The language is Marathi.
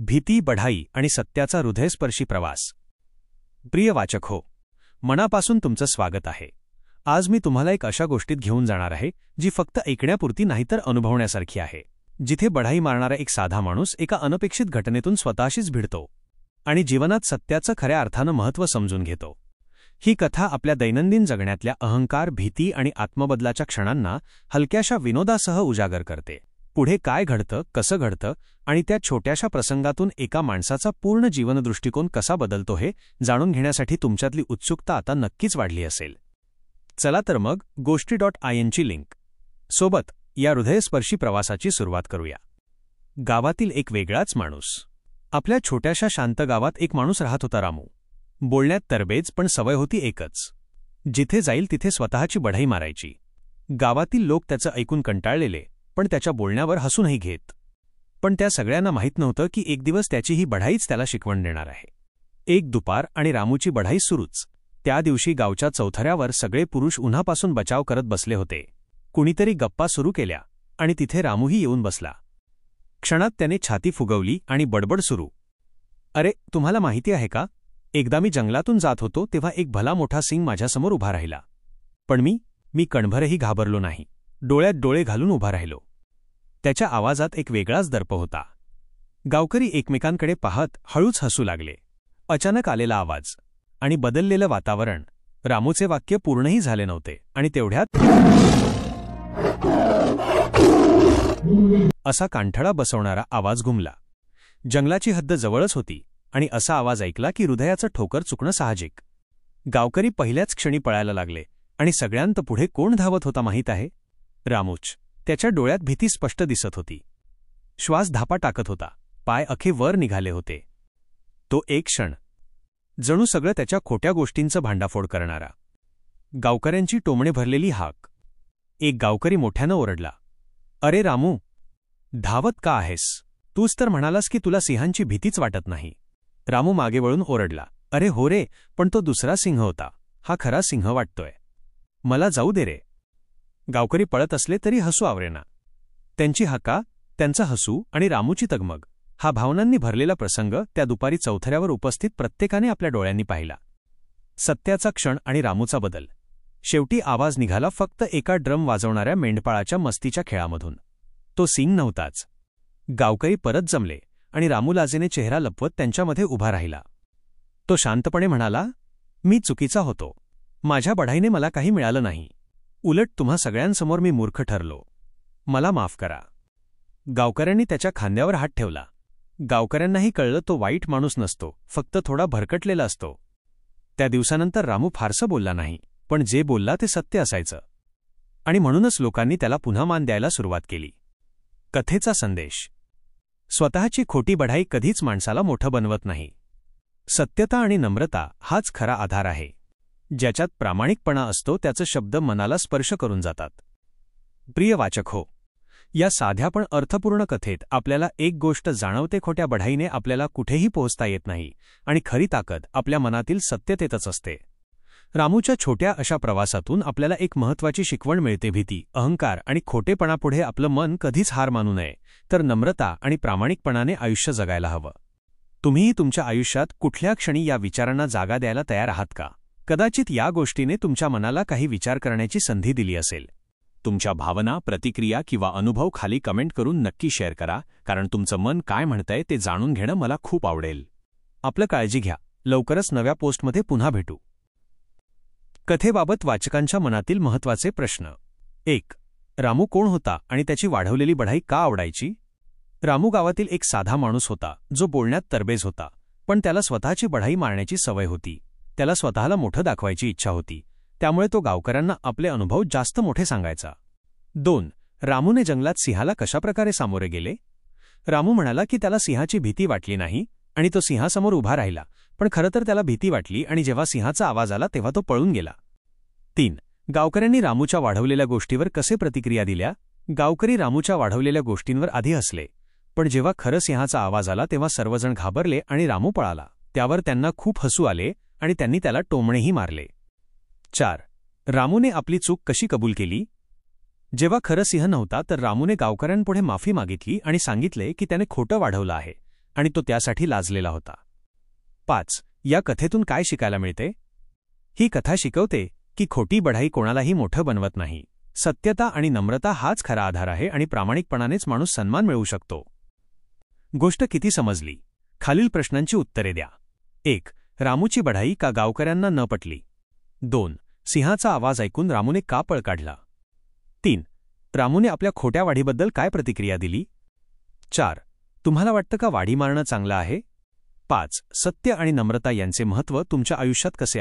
भीती बढाई आणि सत्याचा हृदयस्पर्शी प्रवास. प्रिय वाचक हो मनापासून तुमचं स्वागत आहे. आज मी तुम्हाला एक अशा गोष्टीत घेऊन जाणार आहे जी फक्त ऐकण्यापुरती नाहीतर अनुभवण्यासारखी आहे. जिथे बढाई मारणारा एक साधा माणूस एका अनपेक्षित घटनेतून स्वतःशीच भिडतो आणि जीवनात सत्याचं खऱ्या अर्थानं महत्त्व समजून घेतो. ही कथा आपल्या दैनंदिन जगण्यातल्या अहंकार भीती आणि आत्मबदलाच्या क्षणांना हलक्याशा विनोदासह उजागर करते. पुढे काय घडतं कसं घडतं आणि त्या छोट्याशा प्रसंगातून एका माणसाचा पूर्ण जीवनदृष्टिकोन कसा बदलतो हे जाणून घेण्यासाठी तुमच्यातली उत्सुकता आता नक्कीच वाढली असेल. चला तर मग गोष्टी डॉट आय एनची लिंक. सोबत या हृदयस्पर्शी प्रवासाची सुरुवात करूया. गावातील एक वेगळाच माणूस. आपल्या छोट्याशा शांत गावात एक माणूस राहत होता रामू. बोलण्यात तरबेज पण सवय होती एकच. जिथे जाईल तिथे स्वतःची बढाई मारायची. गावातील लोक त्याचं ऐकून कंटाळलेले. पण त्याच्या बोलण्यावर हसूनही घेत. पण त्या सगळ्यांना माहीत नव्हतं की एक दिवस त्याची ही बढाईच त्याला शिकवण देणार आहे. एक दुपार आणि रामूची बढाई सुरूच. त्या दिवशी गावच्या चौथऱ्यावर सगळे पुरुष उन्हापासून बचाव करत बसले होते. कुणीतरी गप्पा सुरू केल्या आणि तिथे रामूही येऊन बसला. क्षणात त्याने छाती फुगवली आणि बडबड सुरू. अरे तुम्हाला माहिती आहे का? एकदा मी जंगलातून जात होतो तेव्हा एक भला मोठा सिंग माझ्यासमोर उभा राहिला. पण मी मी कणभरही घाबरलो नाही. डोळ्यात डोळे घालून उभा राहिलो. त्याच्या आवाजात एक वेगळाच दर्प होता. गावकरी एकमेकांकडे पाहत हळूच हसू लागले. अचानक आलेला आवाज आणि बदललेलं वातावरण रामूचे वाक्य पूर्णही झाले नव्हते आणि तेवढ्यात असा कांठळा बसवणारा आवाज घुमला. जंगलाची हद्द जवळच होती आणि असा आवाज ऐकला की हृदयाचं ठोकर चुकणं साहजिक. गावकरी पहिल्याच क्षणी पळायला लागले आणि सगळ्यांत पुढे कोण धावत होता माहीत आहे? रामूच. त्याच्या डोळ्यात भीती स्पष्ट दिसत होती. श्वास धापा टाकत होता. पाय अखे वर निघाले होते. तो एक क्षण. जणू सगळं त्याच्या खोट्या गोष्टींचं भांडाफोड करणारा. गावकऱ्यांची टोमणे भरलेली हाक. एक गावकरी मोठ्यानं ओरडला. अरे रामू धावत का आहेस? तूच तर म्हणालास की तुला सिंहांची भीतीच वाटत नाही. रामू मागे वळून ओरडला. अरे हो रे पण तो दुसरा सिंह होता. हा खरा सिंह वाटतोय. मला जाऊ दे रे. गावकरी पळत असले तरी हसू आवरेना. त्यांची हका त्यांचा हसू आणि रामूची तगमग हा भावनांनी भरलेला प्रसंग त्या दुपारी चौथऱ्यावर उपस्थित प्रत्येकाने आपल्या डोळ्यांनी पाहिला. सत्याचा क्षण आणि रामूचा बदल. शेवटी आवाज निघाला फक्त एका ड्रम वाजवणाऱ्या मेंढपाळाच्या मस्तीच्या खेळामधून. तो सिंग नव्हताच. गावकरी परत जमले आणि रामूलाजेने चेहरा लपवत त्यांच्यामध्ये उभा राहिला. तो शांतपणे म्हणाला मी चुकीचा होतो. माझ्या बढाईने मला काही मिळालं नाही. उलट तुम्हा सगळ्यांसमोर मी मूर्ख ठरलो. मला माफ करा. गावकऱ्यांनी त्याच्या खांद्यावर हात ठेवला. गावकऱ्यांनाही कळलं तो वाईट माणूस नसतो फक्त थोडा भरकटलेला असतो. त्या दिवसानंतर रामू फारसं बोलला नाही पण जे बोलला ते सत्य असायचं. आणि म्हणूनच लोकांनी त्याला पुन्हा मान द्यायला सुरुवात केली. कथेचा संदेश. स्वतःची खोटी बढाई कधीच माणसाला मोठं बनवत नाही. सत्यता आणि नम्रता हाच खरा आधार आहे. ज्याच्यात प्रामाणिकपणा असतो त्याचे शब्द मनाला स्पर्श करून जातात. प्रिय वाचक हो या साध्या पण अर्थपूर्ण कथेत आपल्याला एक गोष्ट जाणवते खोट्या बढाईने आपल्याला कुठेही पोहोचता येत नाही आणि खरी ताकद आपल्या मनातील सत्यतेतच असते. रामूच्या छोट्या अशा प्रवासातून आपल्याला एक महत्वाची शिकवण मिळते भीती अहंकार आणि खोटेपणापुढे आपलं मन कधीच हार मानू नये तर नम्रता आणि प्रामाणिकपणाने आयुष्य जगायला हवं. तुम्हीही तुमच्या आयुष्यात कुठल्या क्षणी या विचारांना जागा द्यायला तयार आहात का? कदाचित या गोष्टीने तुमच्या मनाला काही विचार करण्याची संधी दिली असेल. तुमच्या भावना प्रतिक्रिया किंवा अनुभव खाली कमेंट करून नक्की शेअर करा कारण तुमचं मन काय म्हणतंय ते जाणून घेणं मला खूप आवडेल. आपलं काळजी घ्या. लवकरच नव्या पोस्टमध्ये पुन्हा भेटू. कथेबाबत वाचकांच्या मनातील महत्त्वाचे प्रश्न. एक रामू कोण होता आणि त्याची वाढवलेली बढाई का आवडायची? रामू गावातील एक साधा माणूस होता जो बोलण्यात तरबेज होता पण त्याला स्वतःची बढाई मारण्याची सवय होती. त्याला स्वतःला मोठं दाखवायची इच्छा होती. त्यामुळे तो गावकऱ्यांना आपले अनुभव जास्त मोठे सांगायचा. दोन रामूने जंगलात सिंहाला कशाप्रकारे सामोरे गेले? रामू म्हणाला की त्याला सिंहाची भीती वाटली नाही आणि तो सिंहासमोर उभा राहिला पण खरं तर त्याला भीती वाटली आणि जेव्हा सिंहाचा आवाज आला तेव्हा तो पळून गेला. तीन गावकऱ्यांनी रामूच्या वाढवलेल्या गोष्टीवर कसे प्रतिक्रिया दिल्या? गावकरी रामूच्या वाढवलेल्या गोष्टींवर आधी हसले पण जेव्हा खरं सिंहाचा आवाज आला तेव्हा सर्वजण घाबरले आणि रामू पळाला. त्यावर त्यांना खूप हसू आले आणि त्यांनी त्याला टोमणेही मारले. चार. रामूने आपली चूक कशी कबूल केली? जेव्हा खरं सिंह नव्हता तर रामूने गावकऱ्यांपुढे माफी मागितली आणि सांगितले की त्याने खोटं वाढवलं आहे आणि तो त्यासाठी लाजलेला होता. पाच. या कथेतून काय शिकायला मिळते? ही कथा शिकवते की खोटी बढाई कोणालाही मोठं बनवत नाही. सत्यता आणि नम्रता हाच खरा आधार आहे आणि प्रामाणिकपणानेच माणूस सन्मान मिळवू शकतो. गोष्ट किती समजली? खालील प्रश्नांची उत्तरे द्या. एक. रामूची बढाई का गावकऱ्यांना न पटली? दोन सिंहाचा आवाज ऐकून रामूने का पळ काढला? तीन रामूने आपल्या खोट्या वाढीबद्दल काय प्रतिक्रिया दिली? चार तुम्हाला वाटतं का वाढी मारणं चांगलं आहे? पाच सत्य आणि नम्रता यांचे महत्त्व तुमच्या आयुष्यात कसे